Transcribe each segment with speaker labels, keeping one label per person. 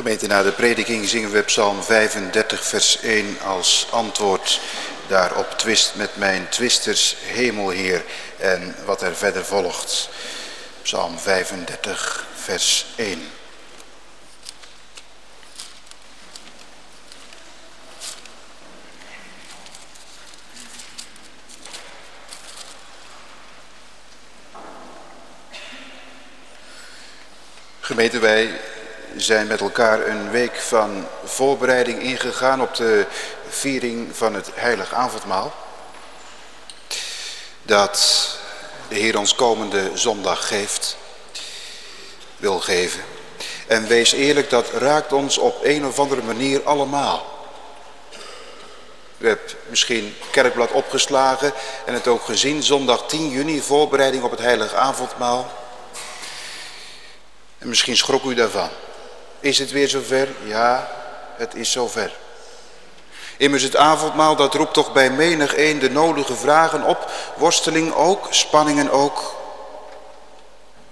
Speaker 1: Gemeente, na de prediking zingen we Psalm 35 vers 1 als antwoord daarop twist met mijn twisters hemelheer en wat er verder volgt. Psalm 35 vers 1. Gemeente, wij zijn met elkaar een week van voorbereiding ingegaan op de viering van het heilig avondmaal. Dat de Heer ons komende zondag geeft, wil geven. En wees eerlijk, dat raakt ons op een of andere manier allemaal. U hebt misschien kerkblad opgeslagen en het ook gezien. Zondag 10 juni, voorbereiding op het heilige avondmaal. En misschien schrok u daarvan. Is het weer zover? Ja, het is zover. Immers het avondmaal, dat roept toch bij menig een de nodige vragen op. Worsteling ook, spanningen ook.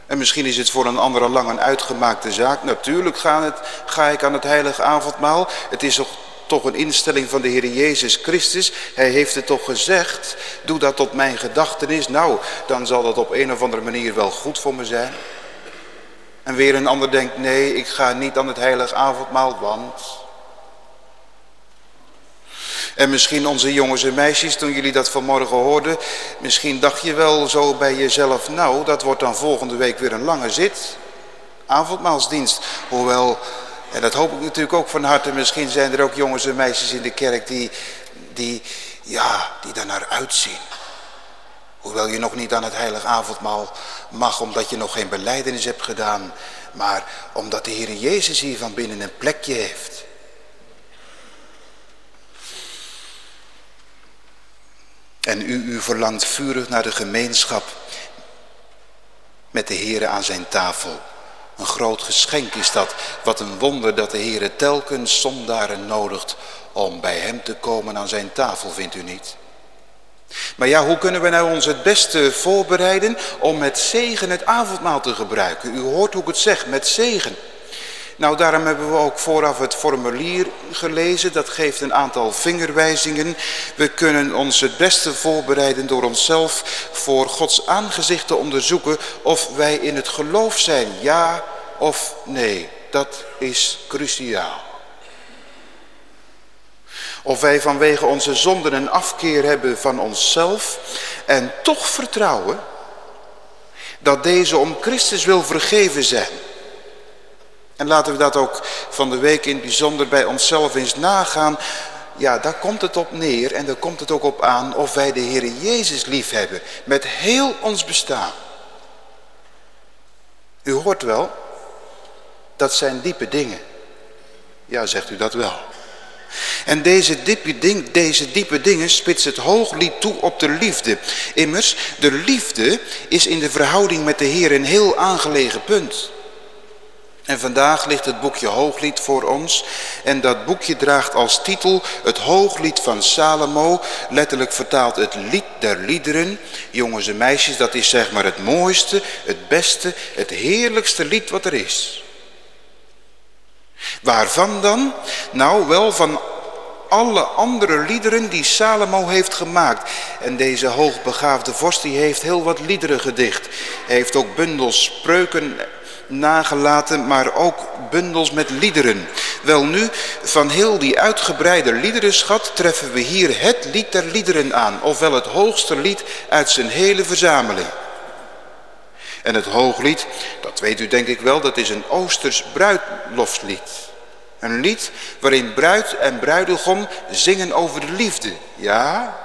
Speaker 1: En misschien is het voor een ander al lang een uitgemaakte zaak. Natuurlijk ga, het, ga ik aan het heilige avondmaal. Het is toch, toch een instelling van de Heer Jezus Christus. Hij heeft het toch gezegd. Doe dat tot mijn gedachtenis. Nou, dan zal dat op een of andere manier wel goed voor me zijn. En weer een ander denkt, nee, ik ga niet aan het heilig avondmaal, want... En misschien onze jongens en meisjes, toen jullie dat vanmorgen hoorden... misschien dacht je wel zo bij jezelf... nou, dat wordt dan volgende week weer een lange zit. Avondmaalsdienst. Hoewel, en dat hoop ik natuurlijk ook van harte... misschien zijn er ook jongens en meisjes in de kerk die, die, ja, die daar naar uitzien. Hoewel je nog niet aan het heilig avondmaal mag omdat je nog geen beleidenis hebt gedaan. Maar omdat de Heer Jezus hier van binnen een plekje heeft. En u, u verlangt vurig naar de gemeenschap met de Heer aan zijn tafel. Een groot geschenk is dat. Wat een wonder dat de Heer telkens zondaren nodigt om bij hem te komen aan zijn tafel, vindt u niet? Maar ja, hoe kunnen we nou ons het beste voorbereiden om met zegen het avondmaal te gebruiken? U hoort hoe ik het zeg, met zegen. Nou, daarom hebben we ook vooraf het formulier gelezen. Dat geeft een aantal vingerwijzingen. We kunnen ons het beste voorbereiden door onszelf voor Gods aangezicht te onderzoeken of wij in het geloof zijn, ja of nee. Dat is cruciaal. Of wij vanwege onze zonden een afkeer hebben van onszelf en toch vertrouwen dat deze om Christus wil vergeven zijn. En laten we dat ook van de week in het bijzonder bij onszelf eens nagaan. Ja, daar komt het op neer en daar komt het ook op aan of wij de Heer Jezus lief hebben. Met heel ons bestaan. U hoort wel, dat zijn diepe dingen. Ja, zegt u dat wel. En deze diepe, ding, deze diepe dingen spitst het hooglied toe op de liefde. Immers, de liefde is in de verhouding met de Heer een heel aangelegen punt. En vandaag ligt het boekje Hooglied voor ons. En dat boekje draagt als titel het Hooglied van Salomo. Letterlijk vertaald het lied der liederen. Jongens en meisjes, dat is zeg maar het mooiste, het beste, het heerlijkste lied wat er is. Waarvan dan? Nou, wel van alle andere liederen die Salomo heeft gemaakt. En deze hoogbegaafde vorst die heeft heel wat liederen gedicht. Hij heeft ook bundels spreuken nagelaten, maar ook bundels met liederen. Wel nu, van heel die uitgebreide liederenschat treffen we hier het lied der liederen aan. Ofwel het hoogste lied uit zijn hele verzameling. En het hooglied, dat weet u denk ik wel, dat is een Oosters bruiloftslied. Een lied waarin bruid en bruidegom zingen over de liefde. Ja,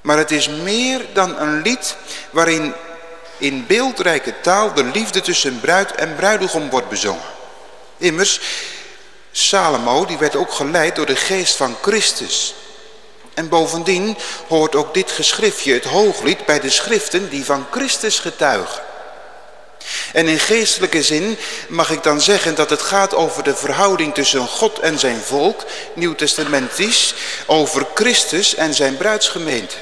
Speaker 1: maar het is meer dan een lied waarin in beeldrijke taal de liefde tussen bruid en bruidegom wordt bezongen. Immers, Salomo die werd ook geleid door de geest van Christus. En bovendien hoort ook dit geschriftje, het hooglied, bij de schriften die van Christus getuigen. En in geestelijke zin mag ik dan zeggen dat het gaat over de verhouding tussen God en zijn volk, nieuwtestamentisch, over Christus en zijn bruidsgemeente.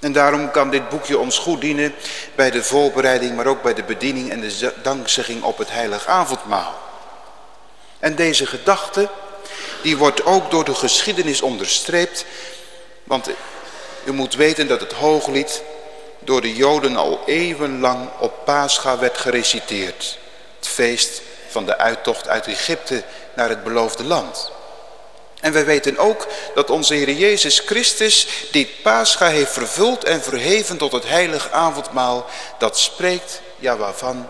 Speaker 1: En daarom kan dit boekje ons goed dienen bij de voorbereiding, maar ook bij de bediening en de dankzegging op het heilig avondmaal. En deze gedachte, die wordt ook door de geschiedenis onderstreept. Want u moet weten dat het hooglied door de Joden al eeuwenlang op Pascha werd gereciteerd. Het feest van de uittocht uit Egypte naar het beloofde land. En wij weten ook dat onze Heer Jezus Christus dit Pascha heeft vervuld en verheven tot het heilige avondmaal. Dat spreekt, ja waarvan,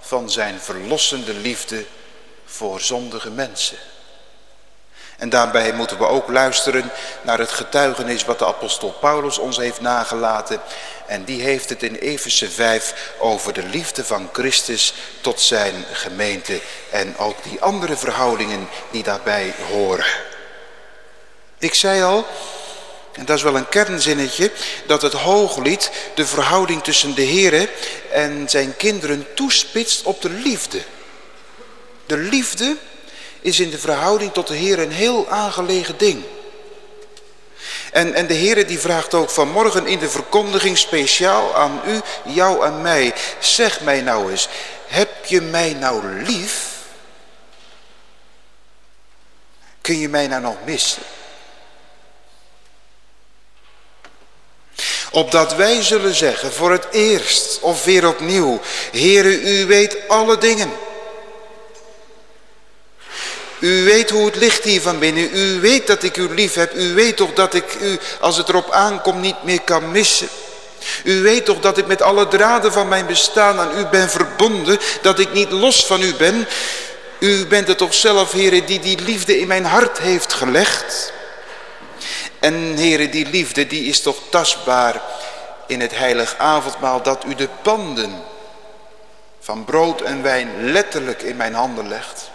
Speaker 1: van zijn verlossende liefde voor zondige mensen. En daarbij moeten we ook luisteren naar het getuigenis wat de apostel Paulus ons heeft nagelaten. En die heeft het in Efeze 5 over de liefde van Christus tot zijn gemeente. En ook die andere verhoudingen die daarbij horen. Ik zei al, en dat is wel een kernzinnetje, dat het hooglied de verhouding tussen de Heer en zijn kinderen toespitst op de liefde. De liefde is in de verhouding tot de Heer een heel aangelegen ding. En, en de Heer die vraagt ook vanmorgen in de verkondiging speciaal aan u, jou en mij. Zeg mij nou eens, heb je mij nou lief? Kun je mij nou nog missen? Opdat wij zullen zeggen voor het eerst of weer opnieuw. Heere, u weet alle dingen. U weet hoe het ligt hier van binnen. U weet dat ik u lief heb. U weet toch dat ik u, als het erop aankomt, niet meer kan missen. U weet toch dat ik met alle draden van mijn bestaan aan u ben verbonden. Dat ik niet los van u ben. U bent het toch zelf, heren, die die liefde in mijn hart heeft gelegd. En heren, die liefde die is toch tastbaar in het heilig avondmaal dat u de panden van brood en wijn letterlijk in mijn handen legt.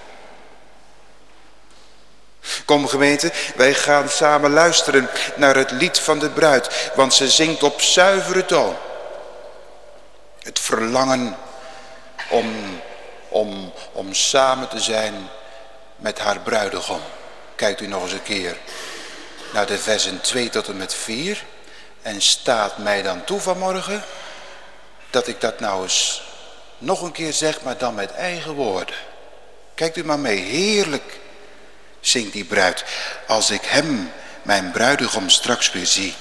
Speaker 1: Kom gemeente, wij gaan samen luisteren naar het lied van de bruid, want ze zingt op zuivere toon. Het verlangen om, om, om samen te zijn met haar bruidegom. Kijkt u nog eens een keer naar de versen 2 tot en met 4. En staat mij dan toe vanmorgen dat ik dat nou eens nog een keer zeg, maar dan met eigen woorden. Kijkt u maar mee, heerlijk zingt die bruid, als ik hem, mijn bruidegom, straks weer zie.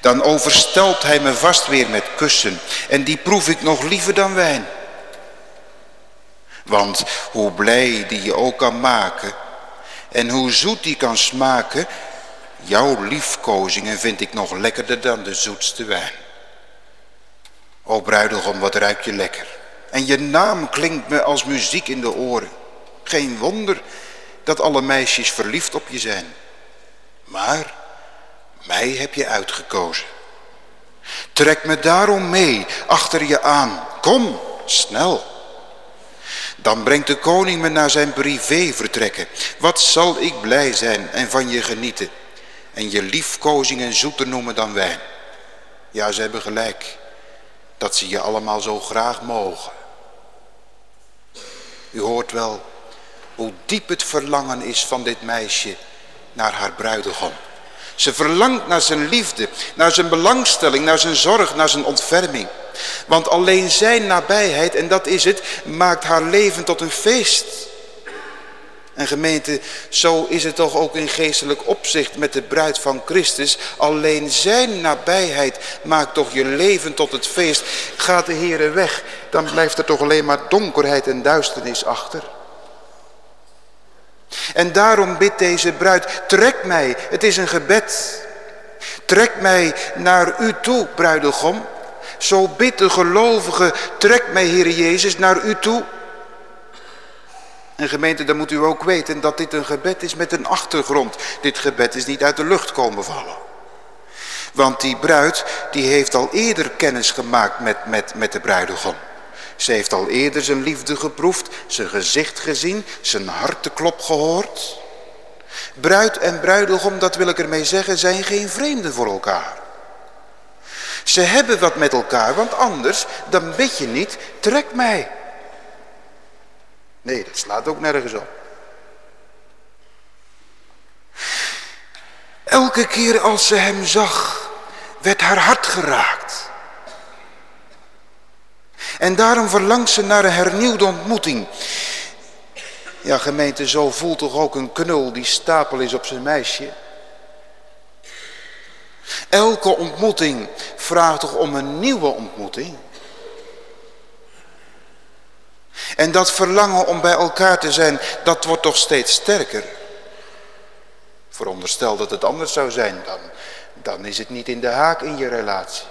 Speaker 1: Dan overstelt hij me vast weer met kussen en die proef ik nog liever dan wijn. Want hoe blij die je ook kan maken en hoe zoet die kan smaken, jouw liefkozingen vind ik nog lekkerder dan de zoetste wijn. O bruidegom, wat ruik je lekker. En je naam klinkt me als muziek in de oren. Geen wonder dat alle meisjes verliefd op je zijn. Maar mij heb je uitgekozen. Trek me daarom mee achter je aan. Kom, snel. Dan brengt de koning me naar zijn privé vertrekken. Wat zal ik blij zijn en van je genieten. En je liefkozingen zoeter noemen dan wijn. Ja, ze hebben gelijk. Dat ze je allemaal zo graag mogen. U hoort wel hoe diep het verlangen is van dit meisje naar haar bruidegom. Ze verlangt naar zijn liefde, naar zijn belangstelling, naar zijn zorg, naar zijn ontferming. Want alleen zijn nabijheid, en dat is het, maakt haar leven tot een feest. En gemeente, zo is het toch ook in geestelijk opzicht met de bruid van Christus. Alleen zijn nabijheid maakt toch je leven tot het feest. Gaat de Heere weg, dan blijft er toch alleen maar donkerheid en duisternis achter. En daarom bidt deze bruid, trek mij, het is een gebed. Trek mij naar u toe, bruidegom. Zo bidt de gelovige, trek mij, Heer Jezus, naar u toe. En gemeente, dan moet u ook weten dat dit een gebed is met een achtergrond. Dit gebed is niet uit de lucht komen vallen. Want die bruid, die heeft al eerder kennis gemaakt met, met, met de bruidegom. Ze heeft al eerder zijn liefde geproefd, zijn gezicht gezien, zijn harteklop gehoord. Bruid en bruidegom, dat wil ik ermee zeggen, zijn geen vreemden voor elkaar. Ze hebben wat met elkaar, want anders, dan bid je niet, trek mij. Nee, dat slaat ook nergens op. Elke keer als ze hem zag, werd haar hart geraakt. En daarom verlangt ze naar een hernieuwde ontmoeting. Ja gemeente, zo voelt toch ook een knul die stapel is op zijn meisje. Elke ontmoeting vraagt toch om een nieuwe ontmoeting. En dat verlangen om bij elkaar te zijn, dat wordt toch steeds sterker. Veronderstel dat het anders zou zijn, dan, dan is het niet in de haak in je relatie.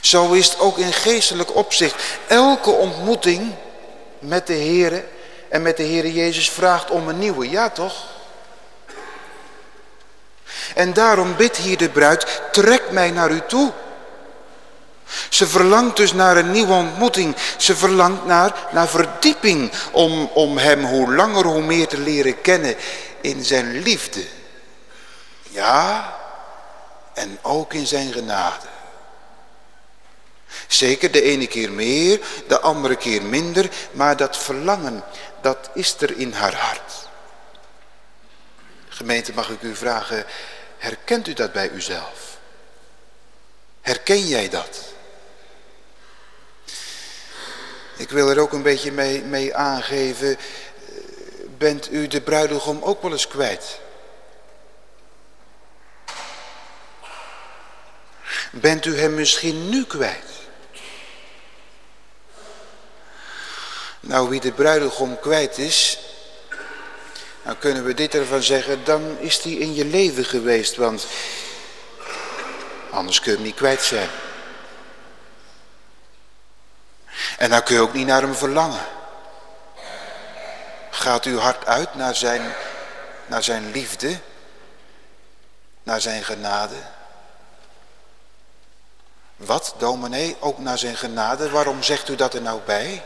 Speaker 1: Zo is het ook in geestelijk opzicht. Elke ontmoeting met de Heer en met de Heer Jezus vraagt om een nieuwe, ja toch? En daarom bidt hier de bruid, trek mij naar u toe. Ze verlangt dus naar een nieuwe ontmoeting. Ze verlangt naar, naar verdieping om, om hem hoe langer hoe meer te leren kennen in zijn liefde. Ja, en ook in zijn genade. Zeker de ene keer meer, de andere keer minder, maar dat verlangen, dat is er in haar hart. Gemeente, mag ik u vragen, herkent u dat bij uzelf? Herken jij dat? Ik wil er ook een beetje mee, mee aangeven, bent u de bruidegom ook wel eens kwijt? Bent u hem misschien nu kwijt? Nou, wie de bruidegom kwijt is, dan kunnen we dit ervan zeggen, dan is die in je leven geweest, want anders kun je hem niet kwijt zijn. En dan kun je ook niet naar hem verlangen. Gaat uw hart uit naar zijn, naar zijn liefde, naar zijn genade? Wat, dominee, ook naar zijn genade? Waarom zegt u dat er nou bij?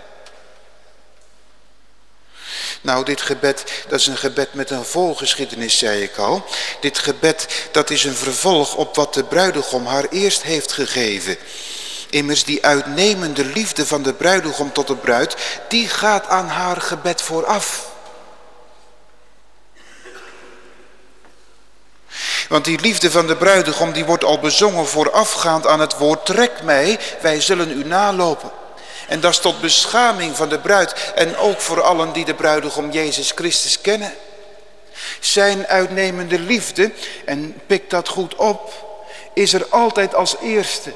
Speaker 1: Nou, dit gebed, dat is een gebed met een volgeschiedenis, zei ik al. Dit gebed, dat is een vervolg op wat de bruidegom haar eerst heeft gegeven. Immers die uitnemende liefde van de bruidegom tot de bruid, die gaat aan haar gebed vooraf. Want die liefde van de bruidegom, die wordt al bezongen voorafgaand aan het woord, trek mij, wij zullen u nalopen. En dat is tot beschaming van de bruid en ook voor allen die de bruidegom Jezus Christus kennen. Zijn uitnemende liefde, en pik dat goed op, is er altijd als eerste.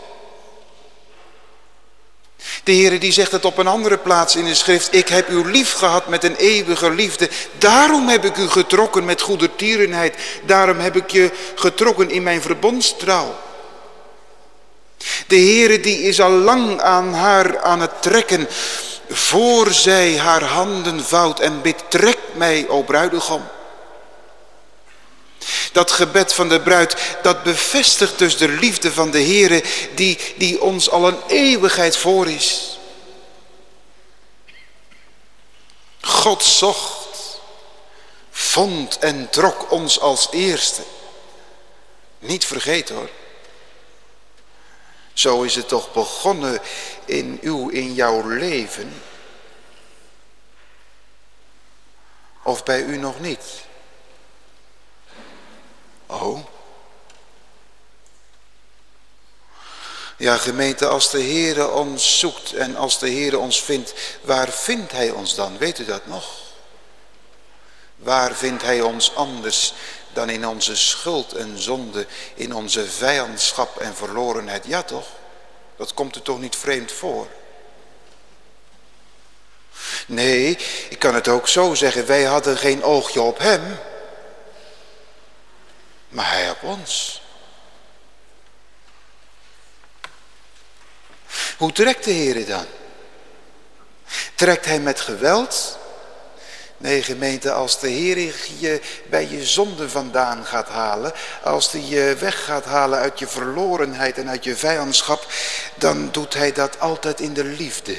Speaker 1: De Heer die zegt het op een andere plaats in de schrift. Ik heb u lief gehad met een eeuwige liefde. Daarom heb ik u getrokken met goedertierenheid. Daarom heb ik je getrokken in mijn verbondstrouw. De Heere die is al lang aan haar aan het trekken. Voor zij haar handen vouwt en bidt, trek mij, o bruidegom. Dat gebed van de bruid, dat bevestigt dus de liefde van de Heere die, die ons al een eeuwigheid voor is. God zocht, vond en trok ons als eerste. Niet vergeten hoor. Zo is het toch begonnen in uw, in jouw leven. Of bij u nog niet? Oh. Ja gemeente, als de Heere ons zoekt en als de Heere ons vindt, waar vindt Hij ons dan? Weet u dat nog? Waar vindt Hij ons anders dan in onze schuld en zonde, in onze vijandschap en verlorenheid. Ja toch? Dat komt er toch niet vreemd voor? Nee, ik kan het ook zo zeggen, wij hadden geen oogje op hem, maar hij op ons. Hoe trekt de Heer dan? Trekt hij met geweld? Nee gemeente, als de Heer je bij je zonde vandaan gaat halen, als hij je weg gaat halen uit je verlorenheid en uit je vijandschap, dan doet hij dat altijd in de liefde.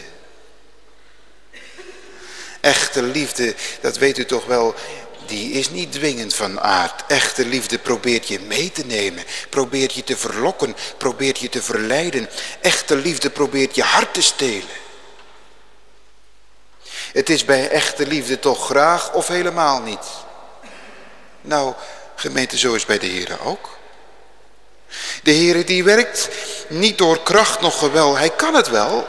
Speaker 1: Echte liefde, dat weet u toch wel, die is niet dwingend van aard. Echte liefde probeert je mee te nemen, probeert je te verlokken, probeert je te verleiden. Echte liefde probeert je hart te stelen. Het is bij echte liefde toch graag of helemaal niet. Nou, gemeente, zo is bij de Heer ook. De Heer die werkt niet door kracht nog geweld. Hij kan het wel.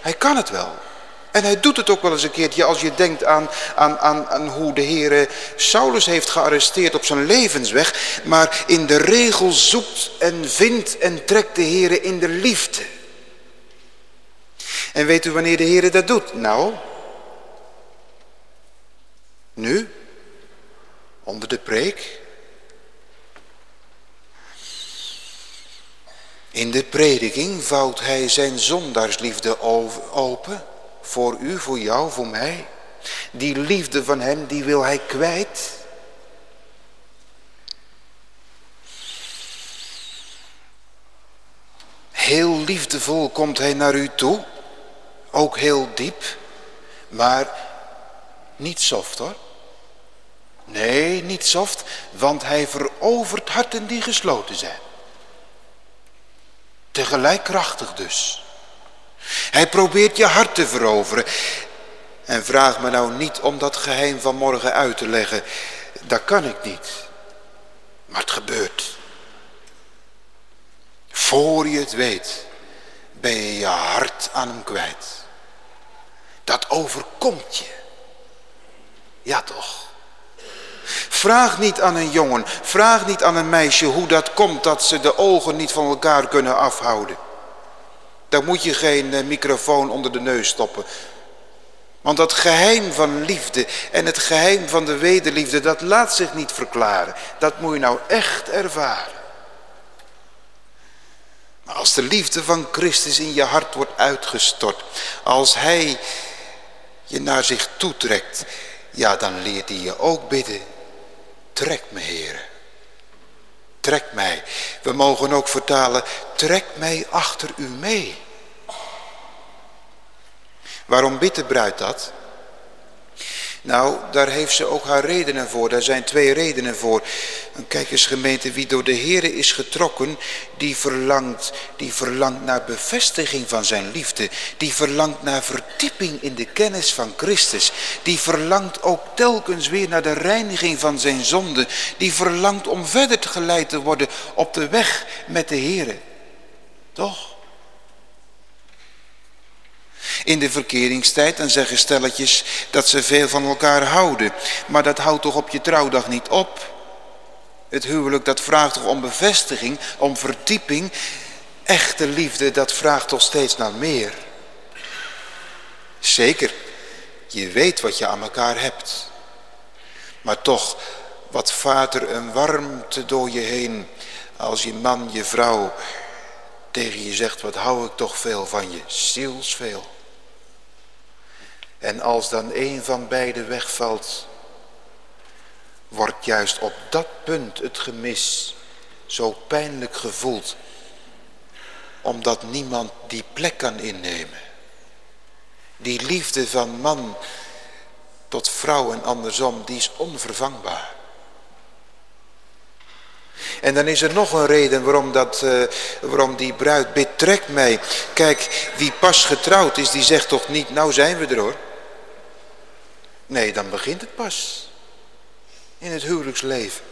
Speaker 1: Hij kan het wel. En hij doet het ook wel eens een keertje als je denkt aan, aan, aan, aan hoe de Heer Saulus heeft gearresteerd op zijn levensweg. Maar in de regel zoekt en vindt en trekt de Heer in de liefde. En weet u wanneer de Heer dat doet? Nou, nu, onder de preek. In de prediking vouwt hij zijn zondaarsliefde open. Voor u, voor jou, voor mij. Die liefde van hem, die wil hij kwijt. Heel liefdevol komt hij naar u toe. Ook heel diep. Maar niet soft hoor. Nee, niet soft, want hij verovert harten die gesloten zijn. Tegelijk krachtig dus. Hij probeert je hart te veroveren. En vraag me nou niet om dat geheim van morgen uit te leggen. Dat kan ik niet. Maar het gebeurt. Voor je het weet, ben je je hart aan hem kwijt. Dat overkomt je. Ja toch. Vraag niet aan een jongen, vraag niet aan een meisje hoe dat komt dat ze de ogen niet van elkaar kunnen afhouden. Dan moet je geen eh, microfoon onder de neus stoppen. Want dat geheim van liefde en het geheim van de wederliefde, dat laat zich niet verklaren. Dat moet je nou echt ervaren. Maar als de liefde van Christus in je hart wordt uitgestort, als Hij je naar zich toetrekt, ja dan leert hij je ook bidden. Trek me heren. Trek mij. We mogen ook vertalen, trek mij achter u mee. Waarom bidt de bruid dat? Nou, daar heeft ze ook haar redenen voor. Daar zijn twee redenen voor. kijk eens gemeente, wie door de Here is getrokken, die verlangt, die verlangt naar bevestiging van zijn liefde. Die verlangt naar verdieping in de kennis van Christus. Die verlangt ook telkens weer naar de reiniging van zijn zonde. Die verlangt om verder geleid te worden op de weg met de Here. Toch? In de verkeringstijd dan zeggen stelletjes dat ze veel van elkaar houden. Maar dat houdt toch op je trouwdag niet op? Het huwelijk dat vraagt toch om bevestiging, om verdieping. Echte liefde dat vraagt toch steeds naar meer. Zeker, je weet wat je aan elkaar hebt. Maar toch, wat vaart er een warmte door je heen als je man, je vrouw tegen je zegt, wat hou ik toch veel van je, zielsveel. En als dan een van beiden wegvalt, wordt juist op dat punt het gemis zo pijnlijk gevoeld, omdat niemand die plek kan innemen. Die liefde van man tot vrouw en andersom, die is onvervangbaar. En dan is er nog een reden waarom, dat, uh, waarom die bruid betrekt mij. Kijk, wie pas getrouwd is, die zegt toch niet, nou zijn we er hoor. Nee, dan begint het pas. In het huwelijksleven.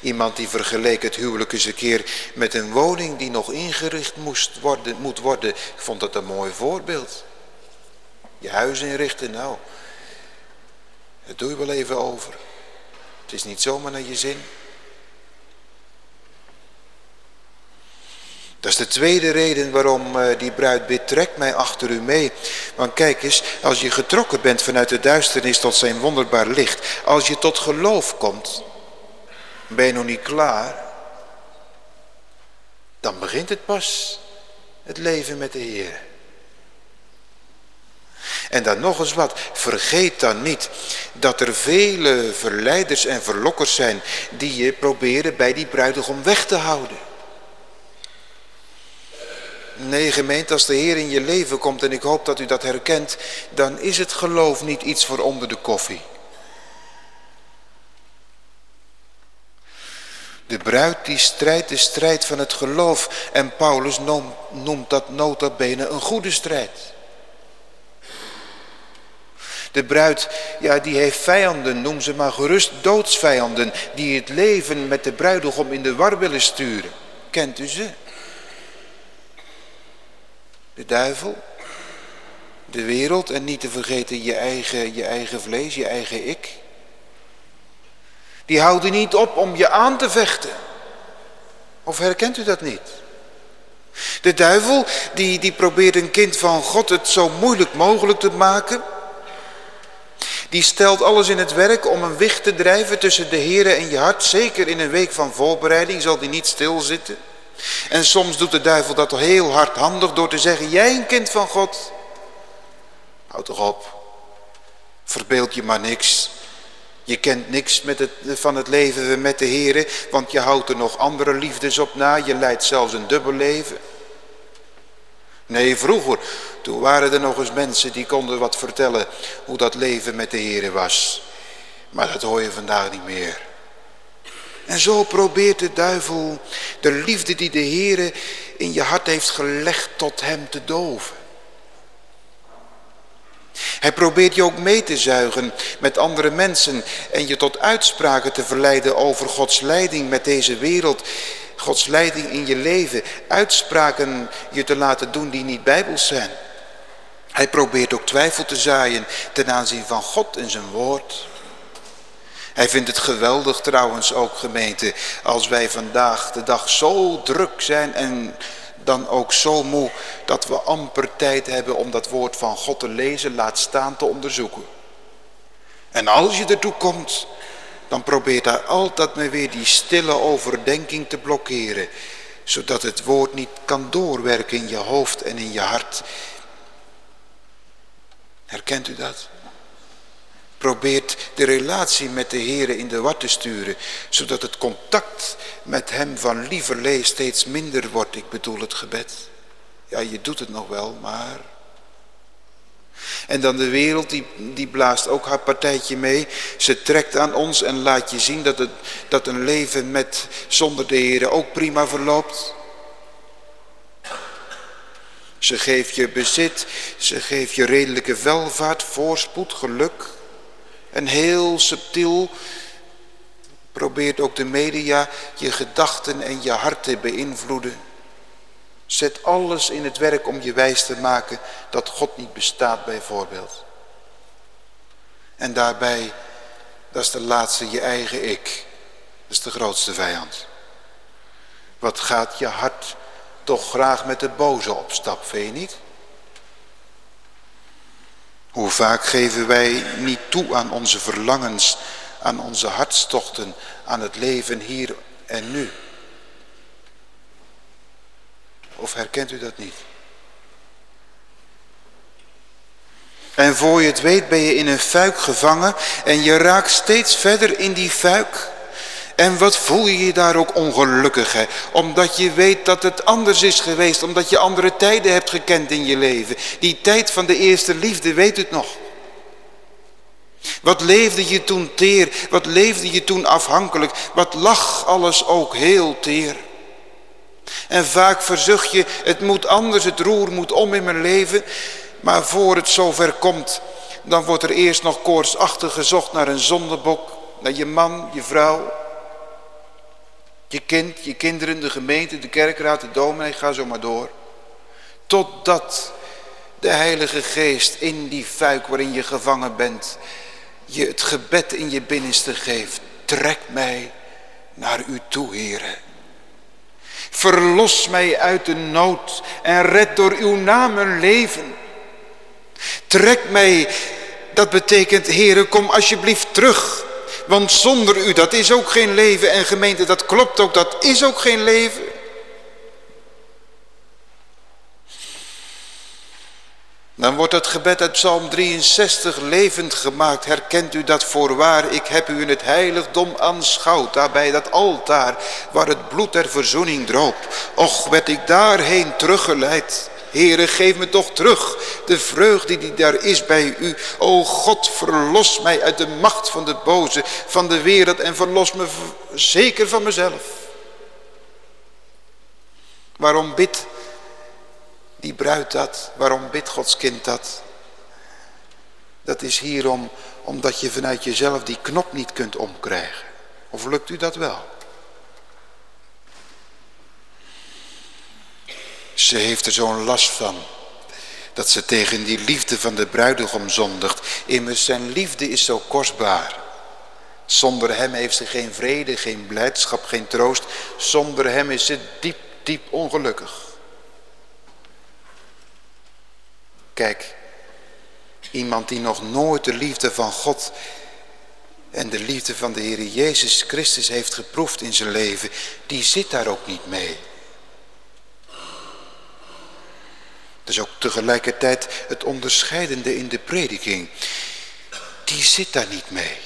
Speaker 1: Iemand die vergeleek het huwelijk eens een keer met een woning die nog ingericht moest worden, moet worden. Ik vond dat een mooi voorbeeld. Je huis inrichten, nou, dat doe je wel even over. Het is niet zomaar naar je zin. Dat is de tweede reden waarom eh, die bruid bidt, trek mij achter u mee. Want kijk eens, als je getrokken bent vanuit de duisternis tot zijn wonderbaar licht. Als je tot geloof komt, ben je nog niet klaar. Dan begint het pas, het leven met de Heer. En dan nog eens wat, vergeet dan niet dat er vele verleiders en verlokkers zijn die je proberen bij die bruidegom weg te houden. Nee gemeente, als de Heer in je leven komt en ik hoop dat u dat herkent, dan is het geloof niet iets voor onder de koffie. De bruid die strijdt de strijd van het geloof en Paulus noemt dat nota bene een goede strijd. De bruid, ja die heeft vijanden, noem ze maar gerust doodsvijanden, die het leven met de bruidegom in de war willen sturen. Kent u ze? De duivel, De wereld en niet te vergeten je eigen, je eigen vlees, je eigen ik. Die houden niet op om je aan te vechten. Of herkent u dat niet? De duivel die, die probeert een kind van God het zo moeilijk mogelijk te maken. Die stelt alles in het werk om een wicht te drijven tussen de Here en je hart. Zeker in een week van voorbereiding zal die niet stilzitten. En soms doet de duivel dat heel hardhandig door te zeggen, jij een kind van God. Houd toch op. Verbeeld je maar niks. Je kent niks met het, van het leven met de Here, want je houdt er nog andere liefdes op na. Je leidt zelfs een dubbel leven. Nee, vroeger, toen waren er nog eens mensen die konden wat vertellen hoe dat leven met de Here was. Maar dat hoor je vandaag niet meer. En zo probeert de duivel de liefde die de Heere in je hart heeft gelegd tot hem te doven. Hij probeert je ook mee te zuigen met andere mensen en je tot uitspraken te verleiden over Gods leiding met deze wereld. Gods leiding in je leven. Uitspraken je te laten doen die niet bijbels zijn. Hij probeert ook twijfel te zaaien ten aanzien van God en zijn woord. Hij vindt het geweldig trouwens ook gemeente als wij vandaag de dag zo druk zijn en dan ook zo moe dat we amper tijd hebben om dat woord van God te lezen, laat staan te onderzoeken. En als je ertoe komt, dan probeert hij altijd maar weer die stille overdenking te blokkeren, zodat het woord niet kan doorwerken in je hoofd en in je hart. Herkent u dat? Probeert de relatie met de Heer in de war te sturen, zodat het contact met hem van lieverlee steeds minder wordt. Ik bedoel het gebed. Ja, je doet het nog wel, maar... En dan de wereld, die, die blaast ook haar partijtje mee. Ze trekt aan ons en laat je zien dat, het, dat een leven met, zonder de Heer ook prima verloopt. Ze geeft je bezit, ze geeft je redelijke welvaart, voorspoed, geluk. En heel subtiel probeert ook de media je gedachten en je hart te beïnvloeden. Zet alles in het werk om je wijs te maken dat God niet bestaat bijvoorbeeld. En daarbij, dat is de laatste, je eigen ik. Dat is de grootste vijand. Wat gaat je hart toch graag met de boze op stap, vind je niet? Hoe vaak geven wij niet toe aan onze verlangens, aan onze hartstochten, aan het leven hier en nu. Of herkent u dat niet? En voor je het weet ben je in een fuik gevangen en je raakt steeds verder in die fuik. En wat voel je je daar ook ongelukkig, hè? Omdat je weet dat het anders is geweest, omdat je andere tijden hebt gekend in je leven. Die tijd van de eerste liefde, weet het nog. Wat leefde je toen teer, wat leefde je toen afhankelijk, wat lag alles ook heel teer. En vaak verzucht je, het moet anders, het roer moet om in mijn leven. Maar voor het zover komt, dan wordt er eerst nog koortsachtig gezocht naar een zondebok. Naar je man, je vrouw, je kind, je kinderen, de gemeente, de kerkraad, de dominee, ga zo maar door. Totdat de Heilige Geest in die fuik waarin je gevangen bent, je het gebed in je binnenste geeft. Trek mij naar u toe, heren. Verlos mij uit de nood en red door uw naam een leven. Trek mij, dat betekent, heren, kom alsjeblieft terug. Want zonder u, dat is ook geen leven. En gemeente, dat klopt ook, dat is ook geen leven. Dan wordt het gebed uit Psalm 63 levend gemaakt. Herkent u dat voorwaar? Ik heb u in het heiligdom aanschouwd. Daarbij dat altaar waar het bloed der verzoening droop. Och, werd ik daarheen teruggeleid. Heere, geef me toch terug de vreugde die daar is bij u. O God, verlos mij uit de macht van de boze, van de wereld en verlos me zeker van mezelf. Waarom bidt die bruid dat? Waarom bidt Gods kind dat? Dat is hierom omdat je vanuit jezelf die knop niet kunt omkrijgen. Of lukt u dat wel? Ze heeft er zo'n last van. dat ze tegen die liefde van de bruidegom zondigt. Immers zijn liefde is zo kostbaar. Zonder hem heeft ze geen vrede, geen blijdschap, geen troost. Zonder hem is ze diep, diep ongelukkig. Kijk, iemand die nog nooit de liefde van God en de liefde van de Heer Jezus Christus heeft geproefd in zijn leven, die zit daar ook niet mee. Dat is ook tegelijkertijd het onderscheidende in de prediking. Die zit daar niet mee.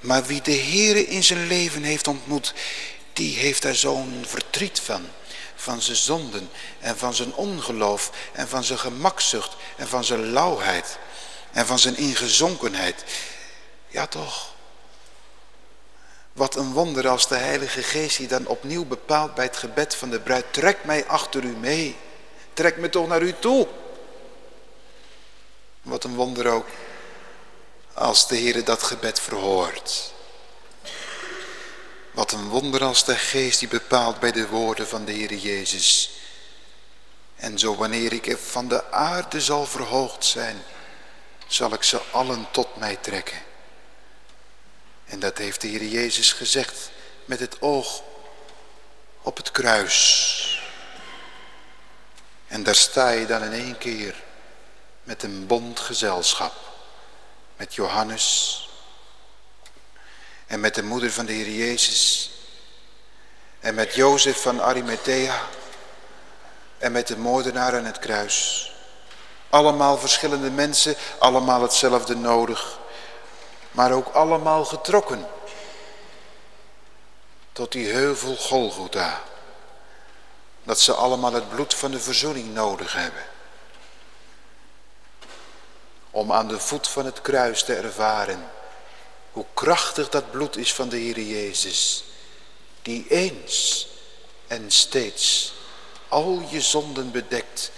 Speaker 1: Maar wie de Heere in zijn leven heeft ontmoet, die heeft daar zo'n verdriet van. Van zijn zonden en van zijn ongeloof en van zijn gemakzucht en van zijn lauwheid en van zijn ingezonkenheid. Ja toch. Wat een wonder als de Heilige Geest die dan opnieuw bepaalt bij het gebed van de bruid. Trek mij achter u mee. Trek me toch naar u toe. Wat een wonder ook als de Heer dat gebed verhoort. Wat een wonder als de geest die bepaalt bij de woorden van de Heer Jezus. En zo wanneer ik van de aarde zal verhoogd zijn, zal ik ze allen tot mij trekken. En dat heeft de Heer Jezus gezegd met het oog op het kruis. En daar sta je dan in één keer met een bondgezelschap. Met Johannes en met de moeder van de Heer Jezus en met Jozef van Arimathea en met de moordenaar aan het kruis. Allemaal verschillende mensen, allemaal hetzelfde nodig, maar ook allemaal getrokken tot die heuvel Golgotha. Dat ze allemaal het bloed van de verzoening nodig hebben. Om aan de voet van het kruis te ervaren hoe krachtig dat bloed is van de Heer Jezus. Die eens en steeds al je zonden bedekt,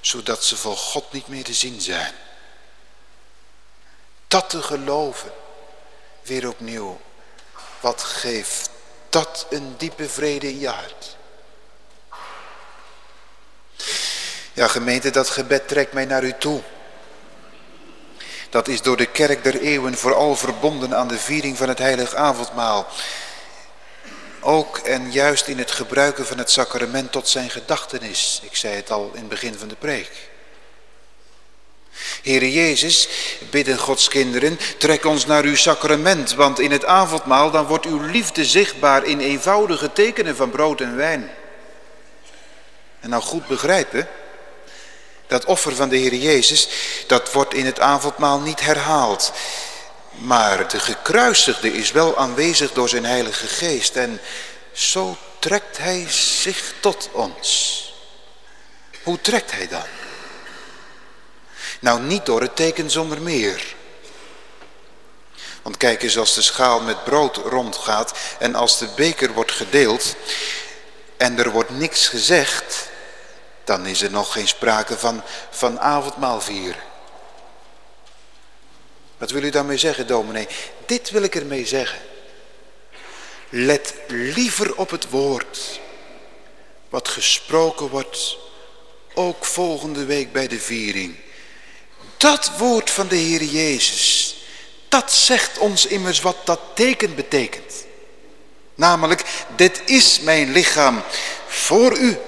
Speaker 1: zodat ze voor God niet meer te zien zijn. Dat te geloven, weer opnieuw, wat geeft dat een diepe vrede in je hart. Ja gemeente, dat gebed trekt mij naar u toe. Dat is door de kerk der eeuwen vooral verbonden aan de viering van het heilig avondmaal. Ook en juist in het gebruiken van het sacrament tot zijn gedachtenis. Ik zei het al in het begin van de preek. Heere Jezus, bidden Gods kinderen, trek ons naar uw sacrament, want in het avondmaal dan wordt uw liefde zichtbaar in eenvoudige tekenen van brood en wijn. En nou goed begrijpen, dat offer van de Heer Jezus, dat wordt in het avondmaal niet herhaald. Maar de gekruisigde is wel aanwezig door zijn heilige geest. En zo trekt hij zich tot ons. Hoe trekt hij dan? Nou, niet door het teken zonder meer. Want kijk eens, als de schaal met brood rondgaat en als de beker wordt gedeeld en er wordt niks gezegd, dan is er nog geen sprake van, van avondmaal vieren. Wat wil u daarmee zeggen, dominee? Dit wil ik ermee zeggen. Let liever op het woord wat gesproken wordt, ook volgende week bij de viering. Dat woord van de Heer Jezus, dat zegt ons immers wat dat teken betekent. Namelijk, dit is mijn lichaam voor u.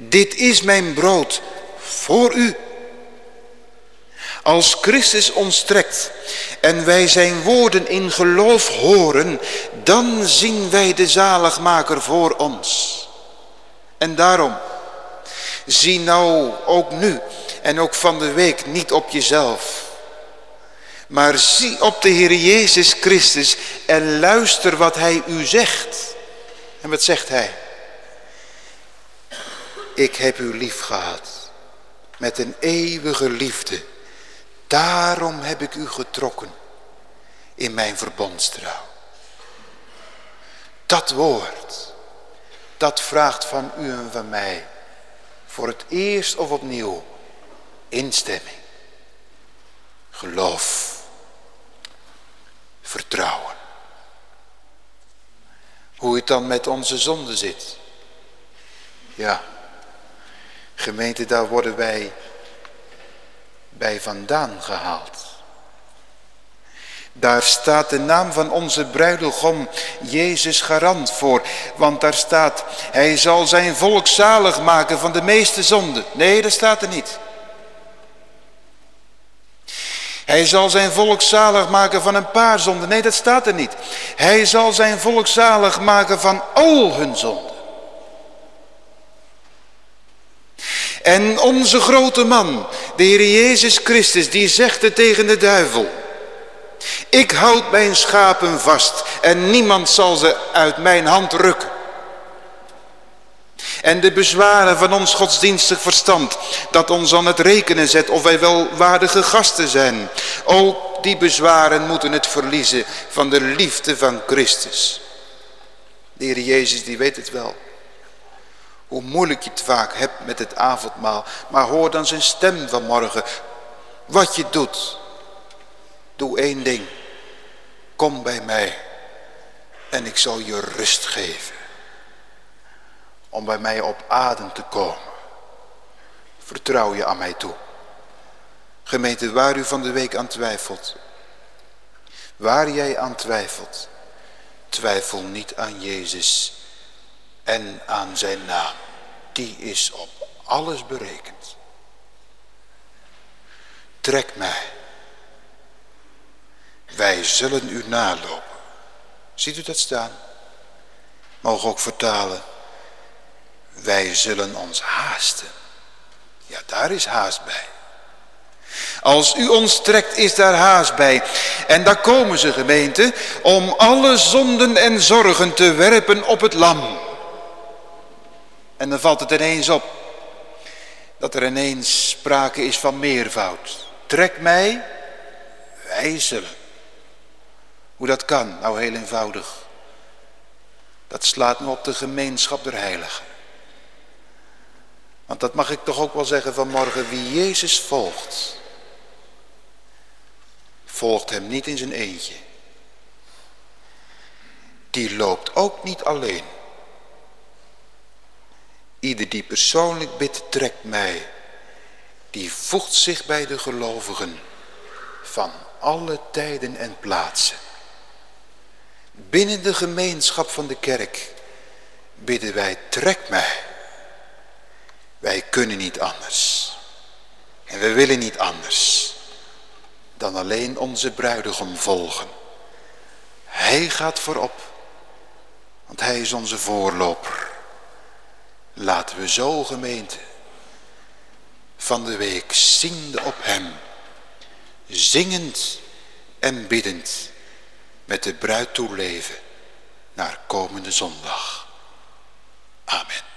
Speaker 1: Dit is mijn brood voor u. Als Christus ons trekt en wij zijn woorden in geloof horen, dan zien wij de zaligmaker voor ons. En daarom, zie nou ook nu en ook van de week niet op jezelf. Maar zie op de Heer Jezus Christus en luister wat Hij u zegt. En wat zegt Hij? Ik heb u lief gehad met een eeuwige liefde. Daarom heb ik u getrokken in mijn verbondstrouw. Dat woord, dat vraagt van u en van mij voor het eerst of opnieuw instemming, geloof, vertrouwen. Hoe het dan met onze zonde zit. Ja, Gemeente, daar worden wij bij vandaan gehaald. Daar staat de naam van onze bruidegom Jezus garant voor. Want daar staat, hij zal zijn volk zalig maken van de meeste zonden. Nee, dat staat er niet. Hij zal zijn volk zalig maken van een paar zonden. Nee, dat staat er niet. Hij zal zijn volk zalig maken van al hun zonden. En onze grote man, de Heer Jezus Christus, die zegt het tegen de duivel. Ik houd mijn schapen vast en niemand zal ze uit mijn hand rukken. En de bezwaren van ons godsdienstig verstand, dat ons aan het rekenen zet of wij wel waardige gasten zijn. Ook die bezwaren moeten het verliezen van de liefde van Christus. De Heer Jezus die weet het wel. Hoe moeilijk je het vaak hebt met het avondmaal. Maar hoor dan zijn stem vanmorgen. Wat je doet. Doe één ding. Kom bij mij. En ik zal je rust geven. Om bij mij op adem te komen. Vertrouw je aan mij toe. Gemeente, waar u van de week aan twijfelt. Waar jij aan twijfelt. Twijfel niet aan Jezus en aan zijn naam. Die is op alles berekend. Trek mij. Wij zullen u nalopen. Ziet u dat staan? Mogen ook vertalen. Wij zullen ons haasten. Ja, daar is haast bij. Als u ons trekt, is daar haast bij. En daar komen ze, gemeente, om alle zonden en zorgen te werpen op het lam. En dan valt het ineens op dat er ineens sprake is van meervoud. Trek mij, wij. Hoe dat kan? Nou heel eenvoudig. Dat slaat nu op de gemeenschap der heiligen. Want dat mag ik toch ook wel zeggen vanmorgen. Wie Jezus volgt, volgt hem niet in zijn eentje. Die loopt ook niet alleen. Ieder die persoonlijk bidt, trekt mij. Die voegt zich bij de gelovigen van alle tijden en plaatsen. Binnen de gemeenschap van de kerk bidden wij, trek mij. Wij kunnen niet anders. En we willen niet anders dan alleen onze bruidegom volgen. Hij gaat voorop, want hij is onze voorloper. Laten we zo gemeente van de week ziende op hem, zingend en biddend met de bruid toeleven naar komende zondag. Amen.